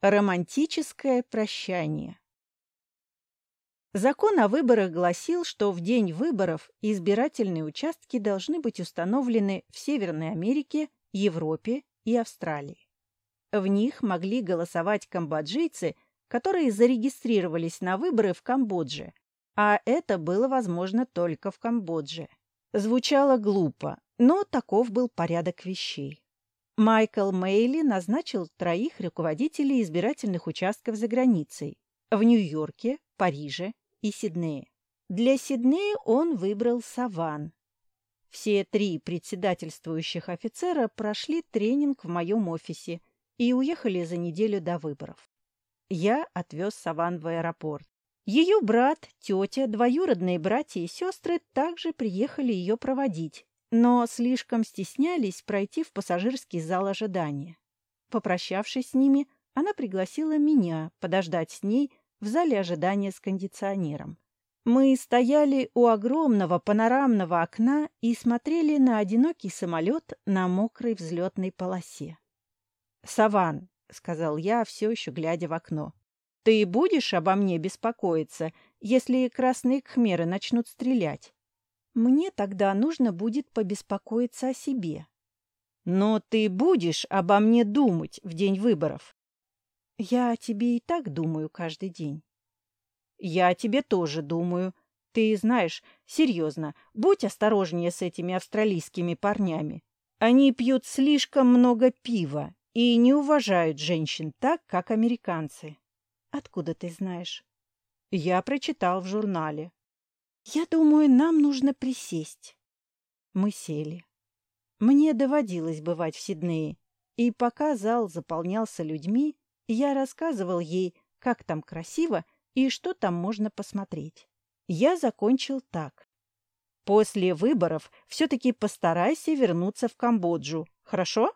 Романтическое прощание. Закон о выборах гласил, что в день выборов избирательные участки должны быть установлены в Северной Америке, Европе и Австралии. В них могли голосовать камбоджийцы, которые зарегистрировались на выборы в Камбодже, а это было возможно только в Камбодже. Звучало глупо, но таков был порядок вещей. Майкл Мейли назначил троих руководителей избирательных участков за границей – в Нью-Йорке, Париже и Сиднее. Для Сиднея он выбрал Саван. Все три председательствующих офицера прошли тренинг в моем офисе и уехали за неделю до выборов. Я отвез Саван в аэропорт. Ее брат, тетя, двоюродные братья и сестры также приехали ее проводить, но слишком стеснялись пройти в пассажирский зал ожидания. Попрощавшись с ними, она пригласила меня подождать с ней в зале ожидания с кондиционером. Мы стояли у огромного панорамного окна и смотрели на одинокий самолет на мокрой взлетной полосе. «Саван», — сказал я, все еще глядя в окно, — «ты будешь обо мне беспокоиться, если красные кхмеры начнут стрелять?» Мне тогда нужно будет побеспокоиться о себе. Но ты будешь обо мне думать в день выборов. Я о тебе и так думаю каждый день. Я о тебе тоже думаю. Ты знаешь, серьезно, будь осторожнее с этими австралийскими парнями. Они пьют слишком много пива и не уважают женщин так, как американцы. Откуда ты знаешь? Я прочитал в журнале. «Я думаю, нам нужно присесть». Мы сели. Мне доводилось бывать в Сиднее, и пока зал заполнялся людьми, я рассказывал ей, как там красиво и что там можно посмотреть. Я закончил так. После выборов все-таки постарайся вернуться в Камбоджу, хорошо?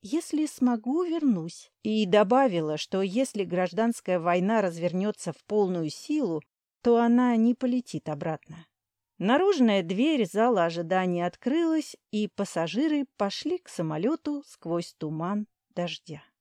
Если смогу, вернусь. И добавила, что если гражданская война развернется в полную силу, то она не полетит обратно. Наружная дверь зала ожидания открылась, и пассажиры пошли к самолету сквозь туман дождя.